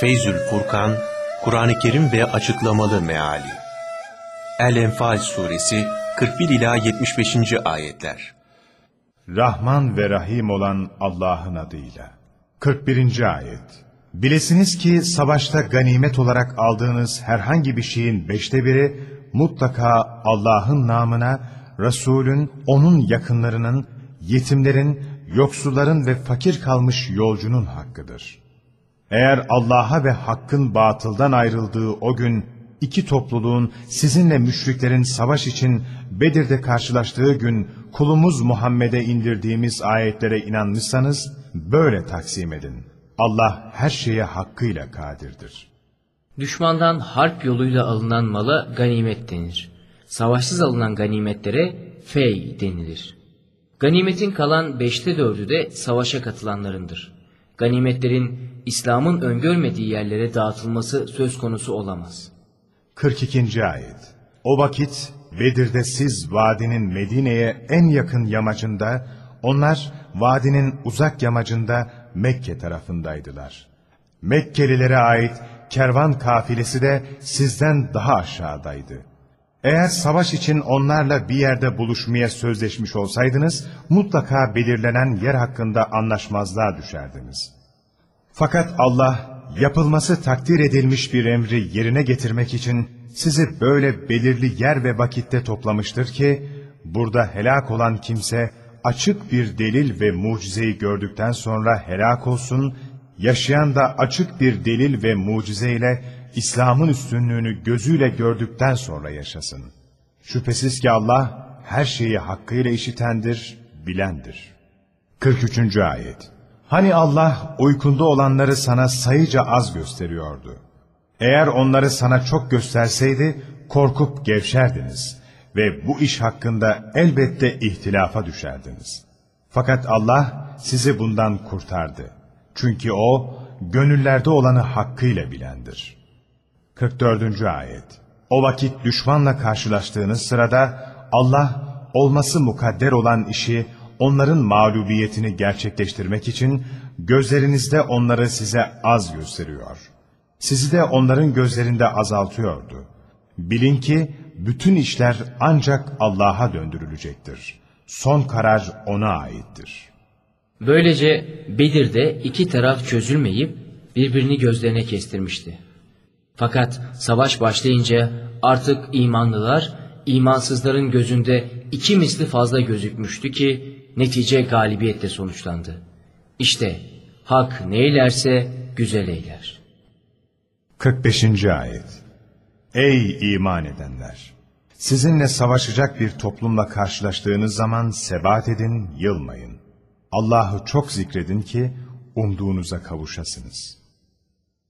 Feyzül Furkan, Kur'an-ı Kerim ve açıklamalı meali. El-Enfal suresi 41 ila 75. ayetler. Rahman ve Rahim olan Allah'ın adıyla. 41. ayet. Bilesiniz ki savaşta ganimet olarak aldığınız herhangi bir şeyin beşte biri mutlaka Allah'ın namına, Resulün, onun yakınlarının, yetimlerin, yoksulların ve fakir kalmış yolcunun hakkıdır. Eğer Allah'a ve hakkın batıldan ayrıldığı o gün iki topluluğun sizinle müşriklerin savaş için Bedir'de karşılaştığı gün kulumuz Muhammed'e indirdiğimiz ayetlere inanmışsanız böyle taksim edin. Allah her şeye hakkıyla kadirdir. Düşmandan harp yoluyla alınan mala ganimet denir. Savaşsız alınan ganimetlere fey denilir. Ganimetin kalan beşte dördü de savaşa katılanlarındır. Ganimetlerin İslam'ın öngörmediği yerlere dağıtılması söz konusu olamaz. 42. ayet O vakit Bedir'de siz vadinin Medine'ye en yakın yamacında, onlar vadinin uzak yamacında Mekke tarafındaydılar. Mekkelilere ait kervan kafilesi de sizden daha aşağıdaydı. Eğer savaş için onlarla bir yerde buluşmaya sözleşmiş olsaydınız, mutlaka belirlenen yer hakkında anlaşmazlığa düşerdiniz. Fakat Allah, yapılması takdir edilmiş bir emri yerine getirmek için sizi böyle belirli yer ve vakitte toplamıştır ki, burada helak olan kimse, açık bir delil ve mucizeyi gördükten sonra helak olsun, yaşayan da açık bir delil ve mucizeyle İslam'ın üstünlüğünü gözüyle gördükten sonra yaşasın. Şüphesiz ki Allah her şeyi hakkıyla işitendir, bilendir. 43. Ayet Hani Allah uykunda olanları sana sayıca az gösteriyordu. Eğer onları sana çok gösterseydi korkup gevşerdiniz ve bu iş hakkında elbette ihtilafa düşerdiniz. Fakat Allah sizi bundan kurtardı. Çünkü O gönüllerde olanı hakkıyla bilendir. 44. Ayet O vakit düşmanla karşılaştığınız sırada Allah olması mukadder olan işi onların mağlubiyetini gerçekleştirmek için gözlerinizde onları size az gösteriyor. Sizi de onların gözlerinde azaltıyordu. Bilin ki bütün işler ancak Allah'a döndürülecektir. Son karar O'na aittir. Böylece Bedir'de iki taraf çözülmeyip birbirini gözlerine kestirmişti. Fakat savaş başlayınca artık imanlılar imansızların gözünde iki misli fazla gözükmüştü ki netice galibiyetle sonuçlandı. İşte hak neylerse güzel eyler. 45. Ayet Ey iman edenler! Sizinle savaşacak bir toplumla karşılaştığınız zaman sebat edin, yılmayın. Allah'ı çok zikredin ki umduğunuza kavuşasınız.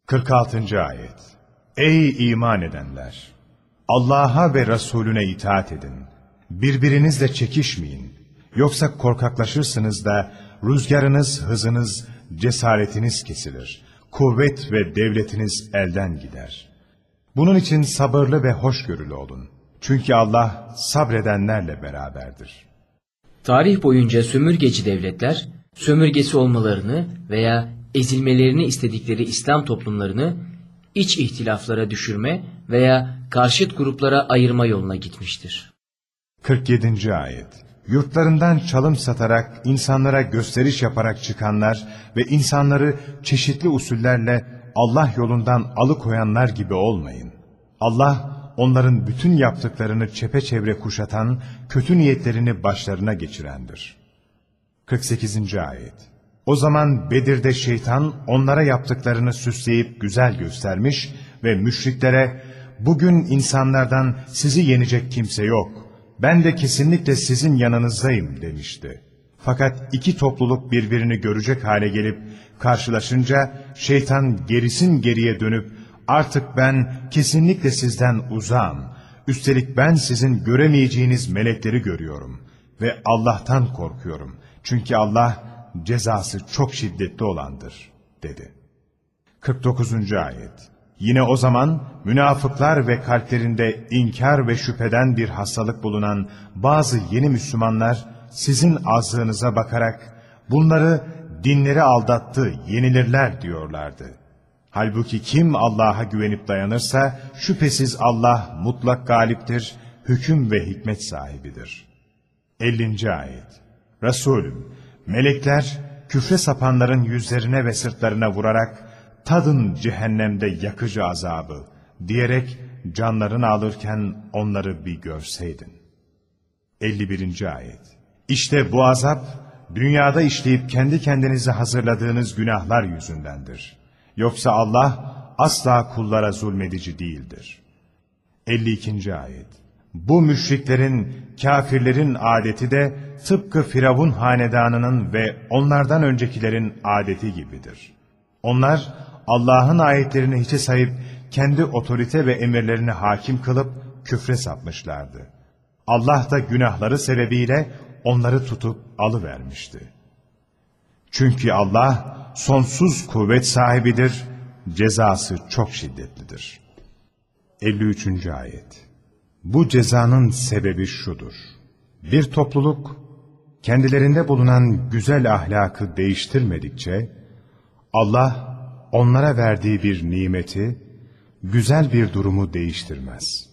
46. Ayet Ey iman edenler! Allah'a ve Resulüne itaat edin. Birbirinizle çekişmeyin. Yoksa korkaklaşırsınız da rüzgarınız, hızınız, cesaretiniz kesilir. Kuvvet ve devletiniz elden gider. Bunun için sabırlı ve hoşgörülü olun. Çünkü Allah sabredenlerle beraberdir. Tarih boyunca sömürgeci devletler, sömürgesi olmalarını veya ezilmelerini istedikleri İslam toplumlarını iç ihtilaflara düşürme veya karşıt gruplara ayırma yoluna gitmiştir. 47. Ayet Yurtlarından çalım satarak, insanlara gösteriş yaparak çıkanlar ve insanları çeşitli usullerle Allah yolundan alıkoyanlar gibi olmayın. Allah, onların bütün yaptıklarını çepeçevre kuşatan, kötü niyetlerini başlarına geçirendir. 48. Ayet O zaman Bedir'de şeytan onlara yaptıklarını süsleyip güzel göstermiş ve müşriklere, bugün insanlardan sizi yenecek kimse yok, ben de kesinlikle sizin yanınızdayım demişti. Fakat iki topluluk birbirini görecek hale gelip karşılaşınca şeytan gerisin geriye dönüp artık ben kesinlikle sizden uzağım. Üstelik ben sizin göremeyeceğiniz melekleri görüyorum ve Allah'tan korkuyorum. Çünkü Allah cezası çok şiddetli olandır dedi. 49. Ayet Yine o zaman münafıklar ve kalplerinde inkar ve şüpheden bir hastalık bulunan bazı yeni Müslümanlar sizin azlığınıza bakarak bunları dinleri aldattı, yenilirler diyorlardı. Halbuki kim Allah'a güvenip dayanırsa şüphesiz Allah mutlak galiptir, hüküm ve hikmet sahibidir. 50. Ayet Resulüm, melekler küfre sapanların yüzlerine ve sırtlarına vurarak tadın cehennemde yakıcı azabı diyerek canlarını alırken onları bir görseydin. 51. Ayet İşte bu azap, dünyada işleyip kendi kendinize hazırladığınız günahlar yüzündendir. Yoksa Allah asla kullara zulmedici değildir. 52. Ayet Bu müşriklerin, kafirlerin adeti de tıpkı Firavun hanedanının ve onlardan öncekilerin adeti gibidir. Onlar Allah'ın ayetlerini hiçe sayıp kendi otorite ve emirlerini hakim kılıp küfre sapmışlardı. Allah da günahları sebebiyle onları tutup alıvermişti. Çünkü Allah sonsuz kuvvet sahibidir, cezası çok şiddetlidir. 53. Ayet Bu cezanın sebebi şudur. Bir topluluk, kendilerinde bulunan güzel ahlakı değiştirmedikçe, Allah onlara verdiği bir nimeti, güzel bir durumu değiştirmez.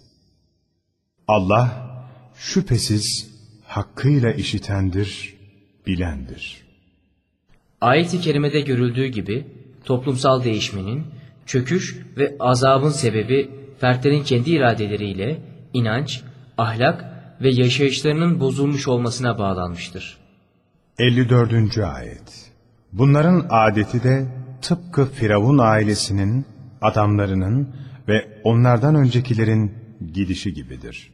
Allah şüphesiz hakkıyla işitendir, bilendir. Ayet-i kerimede görüldüğü gibi toplumsal değişmenin, çöküş ve azabın sebebi fertlerin kendi iradeleriyle inanç, ahlak ve yaşayışlarının bozulmuş olmasına bağlanmıştır. 54. Ayet Bunların adeti de tıpkı Firavun ailesinin, adamlarının ve onlardan öncekilerin gidişi gibidir.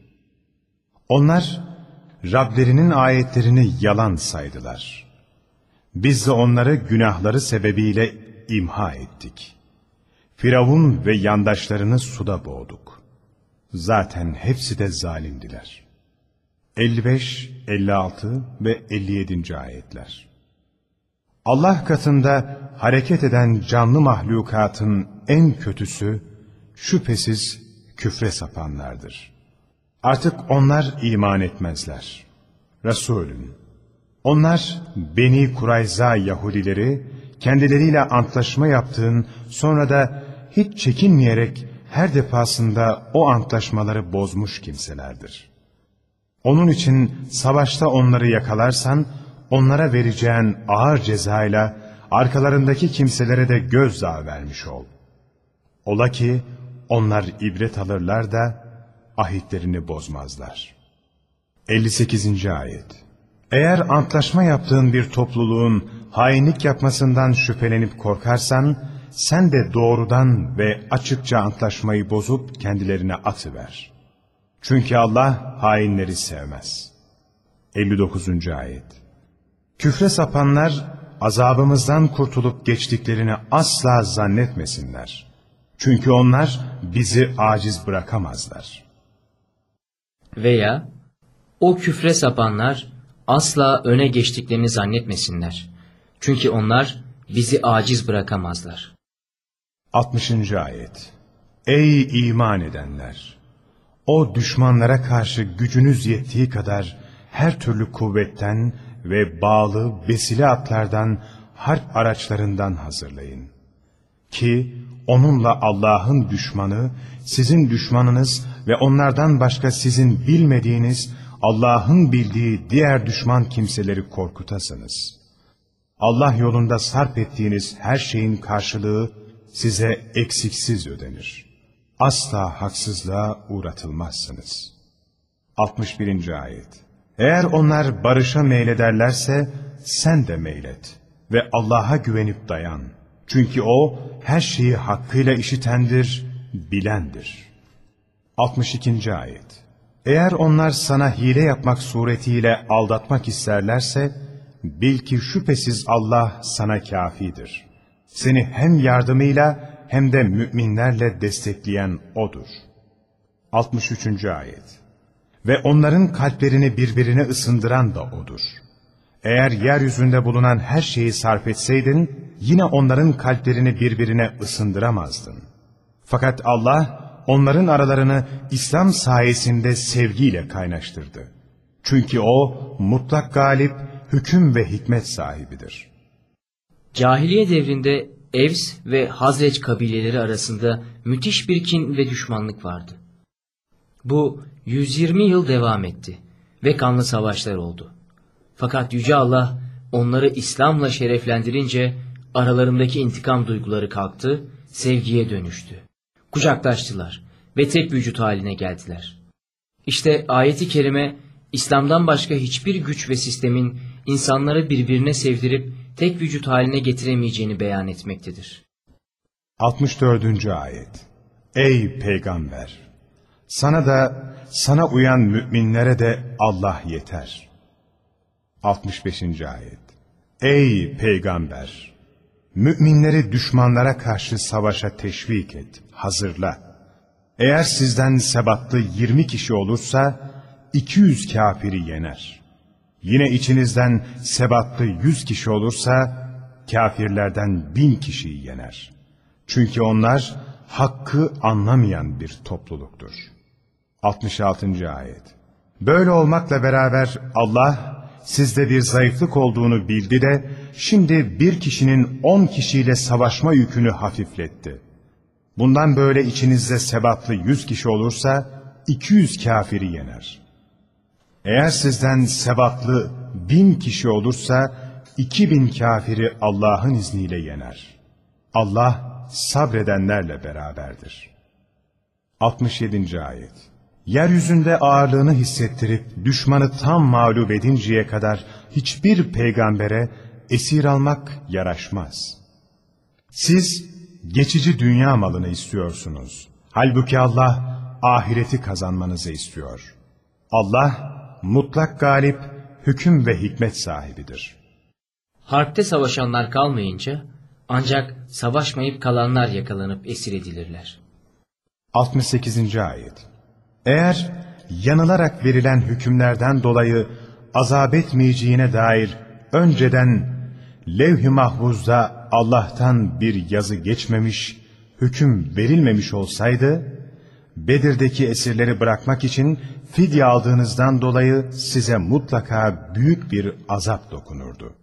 Onlar Rablerinin ayetlerini yalan saydılar. Biz de onları günahları sebebiyle imha ettik. Firavun ve yandaşlarını suda boğduk. Zaten hepsi de zalimdiler. 55, 56 ve 57. ayetler Allah katında hareket eden canlı mahlukatın en kötüsü şüphesiz küfre sapanlardır. Artık onlar iman etmezler. Resulüm, onlar Beni Kurayza Yahudileri kendileriyle antlaşma yaptığın sonra da hiç çekinmeyerek her defasında o antlaşmaları bozmuş kimselerdir. Onun için savaşta onları yakalarsan onlara vereceğin ağır cezayla arkalarındaki kimselere de gözdağı vermiş ol. Ola ki onlar ibret alırlar da ahitlerini bozmazlar. 58. Ayet Eğer antlaşma yaptığın bir topluluğun hainlik yapmasından şüphelenip korkarsan, sen de doğrudan ve açıkça antlaşmayı bozup kendilerine atıver. Çünkü Allah hainleri sevmez. 59. Ayet Küfre sapanlar azabımızdan kurtulup geçtiklerini asla zannetmesinler. Çünkü onlar bizi aciz bırakamazlar. Veya o küfre sapanlar asla öne geçtiklerini zannetmesinler. Çünkü onlar bizi aciz bırakamazlar. 60. Ayet Ey iman edenler! O düşmanlara karşı gücünüz yettiği kadar her türlü kuvvetten ve bağlı besile atlardan harp araçlarından hazırlayın. Ki onunla Allah'ın düşmanı, sizin düşmanınız ve onlardan başka sizin bilmediğiniz, Allah'ın bildiği diğer düşman kimseleri korkutasınız. Allah yolunda sarp ettiğiniz her şeyin karşılığı size eksiksiz ödenir. Asla haksızlığa uğratılmazsınız. 61. Ayet Eğer onlar barışa meylederlerse sen de meylet ve Allah'a güvenip dayan. Çünkü O her şeyi hakkıyla işitendir, bilendir. 62. Ayet Eğer onlar sana hile yapmak suretiyle aldatmak isterlerse, bil ki şüphesiz Allah sana kafidir. Seni hem yardımıyla hem de müminlerle destekleyen O'dur. 63. Ayet Ve onların kalplerini birbirine ısındıran da O'dur. Eğer yeryüzünde bulunan her şeyi sarf etseydin, yine onların kalplerini birbirine ısındıramazdın. Fakat Allah, onların aralarını İslam sayesinde sevgiyle kaynaştırdı. Çünkü O, mutlak galip, hüküm ve hikmet sahibidir. Cahiliye devrinde Evs ve Hazreç kabileleri arasında müthiş bir kin ve düşmanlık vardı. Bu 120 yıl devam etti ve kanlı savaşlar oldu. Fakat Yüce Allah onları İslam'la şereflendirince aralarındaki intikam duyguları kalktı, sevgiye dönüştü. Kucaklaştılar ve tek vücut haline geldiler. İşte ayeti kerime İslam'dan başka hiçbir güç ve sistemin insanları birbirine sevdirip tek vücut haline getiremeyeceğini beyan etmektedir. 64. Ayet Ey Peygamber! Sana da, sana uyan müminlere de Allah yeter. 65. Ayet Ey Peygamber! Müminleri düşmanlara karşı savaşa teşvik et, hazırla. Eğer sizden sebatlı 20 kişi olursa, 200 kafiri yener. Yine içinizden sebatlı 100 kişi olursa, kafirlerden bin kişiyi yener. Çünkü onlar hakkı anlamayan bir topluluktur. 66. Ayet Böyle olmakla beraber Allah sizde bir zayıflık olduğunu bildi de şimdi bir kişinin on kişiyle savaşma yükünü hafifletti. Bundan böyle içinizde sebatlı yüz kişi olursa 200 kafiri yener. Eğer sizden sebatlı bin kişi olursa 2000 kafiri Allah'ın izniyle yener. Allah sabredenlerle beraberdir. 67. Ayet Yeryüzünde ağırlığını hissettirip düşmanı tam mağlup edinceye kadar hiçbir peygambere esir almak yaraşmaz. Siz geçici dünya malını istiyorsunuz. Halbuki Allah ahireti kazanmanızı istiyor. Allah mutlak galip, hüküm ve hikmet sahibidir. Harpte savaşanlar kalmayınca ancak savaşmayıp kalanlar yakalanıp esir edilirler. 68. Ayet Eğer yanılarak verilen hükümlerden dolayı azap etmeyeceğine dair önceden levh-i mahfuzda Allah'tan bir yazı geçmemiş, hüküm verilmemiş olsaydı, Bedir'deki esirleri bırakmak için fidye aldığınızdan dolayı size mutlaka büyük bir azap dokunurdu.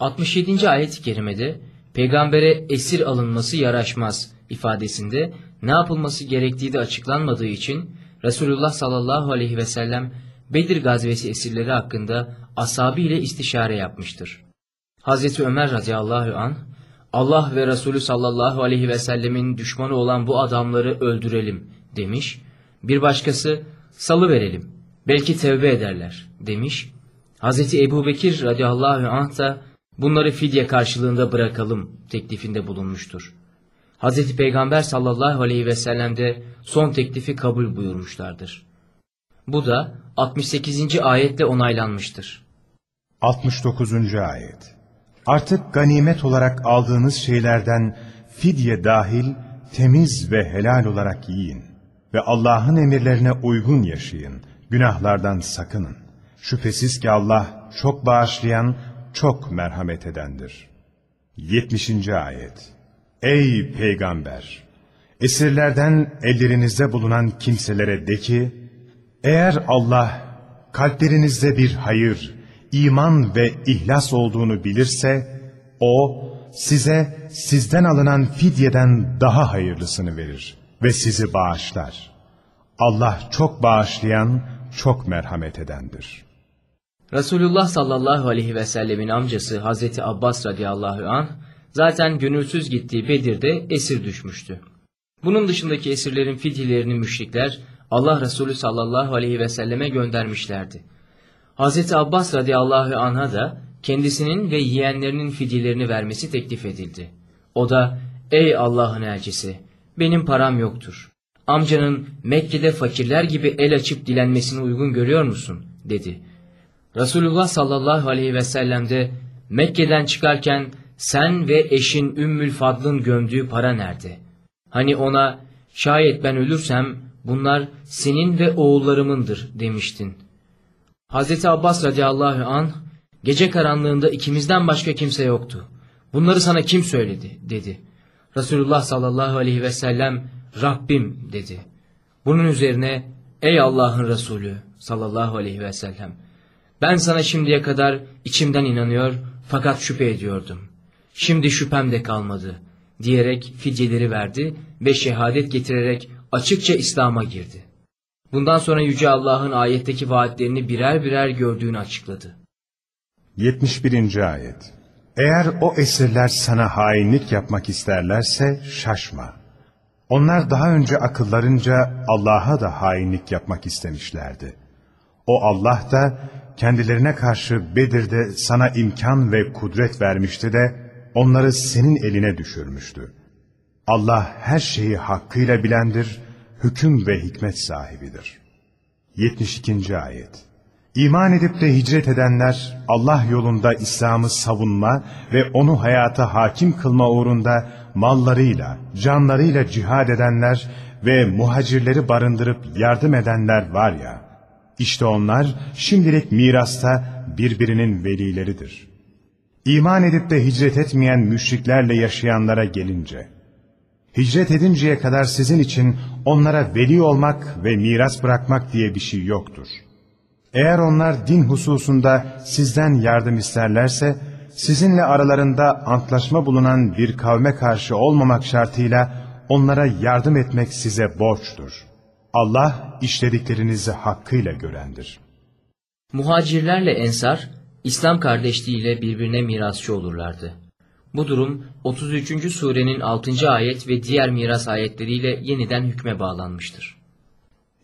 67. ayet-i kerimede peygambere esir alınması yaraşmaz ifadesinde ne yapılması gerektiği de açıklanmadığı için Resulullah sallallahu aleyhi ve sellem Bedir gazvesi esirleri hakkında ashabı ile istişare yapmıştır. Hazreti Ömer radıyallahu an Allah ve Resulü sallallahu aleyhi ve sellemin düşmanı olan bu adamları öldürelim demiş. Bir başkası salı verelim belki tevbe ederler demiş. Hazreti Ebu Bekir radıyallahu anh da bunları fidye karşılığında bırakalım teklifinde bulunmuştur. Hazreti Peygamber sallallahu aleyhi ve sellem de son teklifi kabul buyurmuşlardır. Bu da 68. ayetle onaylanmıştır. 69. Ayet Artık ganimet olarak aldığınız şeylerden fidye dahil temiz ve helal olarak yiyin ve Allah'ın emirlerine uygun yaşayın, günahlardan sakının. Şüphesiz ki Allah çok bağışlayan, çok merhamet edendir. 70. Ayet Ey Peygamber! Esirlerden ellerinizde bulunan kimselere de ki, eğer Allah kalplerinizde bir hayır, iman ve ihlas olduğunu bilirse, O size sizden alınan fidyeden daha hayırlısını verir ve sizi bağışlar. Allah çok bağışlayan, çok merhamet edendir. Resulullah sallallahu aleyhi ve sellemin amcası Hazreti Abbas radıyallahu anh zaten gönülsüz gittiği Bedir'de esir düşmüştü. Bunun dışındaki esirlerin fidyelerini müşrikler Allah Resulü sallallahu aleyhi ve selleme göndermişlerdi. Hazreti Abbas radıyallahu anh'a da kendisinin ve yeğenlerinin fidyelerini vermesi teklif edildi. O da ey Allah'ın elçisi benim param yoktur. Amcanın Mekke'de fakirler gibi el açıp dilenmesini uygun görüyor musun? dedi. Resulullah sallallahu aleyhi ve sellem de Mekke'den çıkarken sen ve eşin Ümmül Fadl'ın gömdüğü para nerede? Hani ona şayet ben ölürsem bunlar senin ve oğullarımındır demiştin. Hazreti Abbas radıyallahu an gece karanlığında ikimizden başka kimse yoktu. Bunları sana kim söyledi dedi. Resulullah sallallahu aleyhi ve sellem Rabbim dedi. Bunun üzerine ey Allah'ın Resulü sallallahu aleyhi ve sellem ben sana şimdiye kadar içimden inanıyor fakat şüphe ediyordum. Şimdi şüphem de kalmadı diyerek fidyeleri verdi ve şehadet getirerek açıkça İslam'a girdi. Bundan sonra Yüce Allah'ın ayetteki vaatlerini birer birer gördüğünü açıkladı. 71. Ayet Eğer o esirler sana hainlik yapmak isterlerse şaşma. Onlar daha önce akıllarınca Allah'a da hainlik yapmak istemişlerdi. O Allah da kendilerine karşı Bedir'de sana imkan ve kudret vermişti de onları senin eline düşürmüştü. Allah her şeyi hakkıyla bilendir, hüküm ve hikmet sahibidir. 72. Ayet İman edip de hicret edenler, Allah yolunda İslam'ı savunma ve onu hayata hakim kılma uğrunda mallarıyla, canlarıyla cihad edenler ve muhacirleri barındırıp yardım edenler var ya, işte onlar şimdilik mirasta birbirinin velileridir. İman edip de hicret etmeyen müşriklerle yaşayanlara gelince, hicret edinceye kadar sizin için onlara veli olmak ve miras bırakmak diye bir şey yoktur. Eğer onlar din hususunda sizden yardım isterlerse, sizinle aralarında antlaşma bulunan bir kavme karşı olmamak şartıyla onlara yardım etmek size borçtur. Allah işlediklerinizi hakkıyla görendir. Muhacirlerle ensar, İslam kardeşliğiyle birbirine mirasçı olurlardı. Bu durum 33. surenin 6. ayet ve diğer miras ayetleriyle yeniden hükme bağlanmıştır.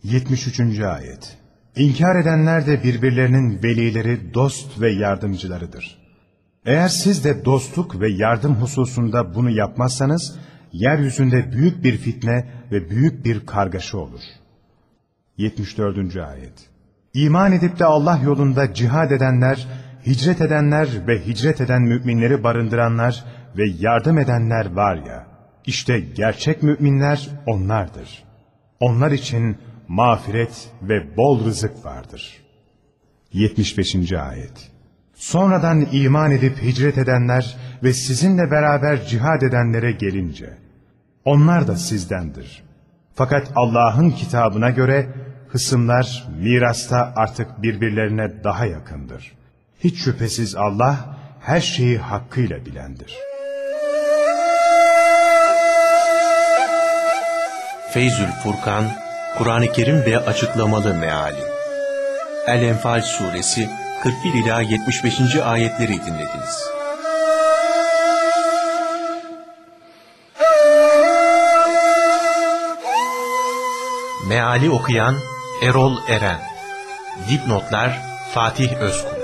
73. Ayet İnkar edenler de birbirlerinin velileri, dost ve yardımcılarıdır. Eğer siz de dostluk ve yardım hususunda bunu yapmazsanız, yeryüzünde büyük bir fitne ve büyük bir kargaşa olur. 74. Ayet İman edip de Allah yolunda cihad edenler, hicret edenler ve hicret eden müminleri barındıranlar ve yardım edenler var ya, işte gerçek müminler onlardır. Onlar için mağfiret ve bol rızık vardır. 75. Ayet Sonradan iman edip hicret edenler ve sizinle beraber cihad edenlere gelince, onlar da sizdendir. Fakat Allah'ın kitabına göre hısımlar mirasta artık birbirlerine daha yakındır. Hiç şüphesiz Allah her şeyi hakkıyla bilendir. Feyzül Furkan, Kur'an-ı Kerim ve açıklamalı meali. El-Enfal suresi 41 ila 75. ayetleri dinlediniz. Meali okuyan Erol Eren Dipnotlar Fatih Özkul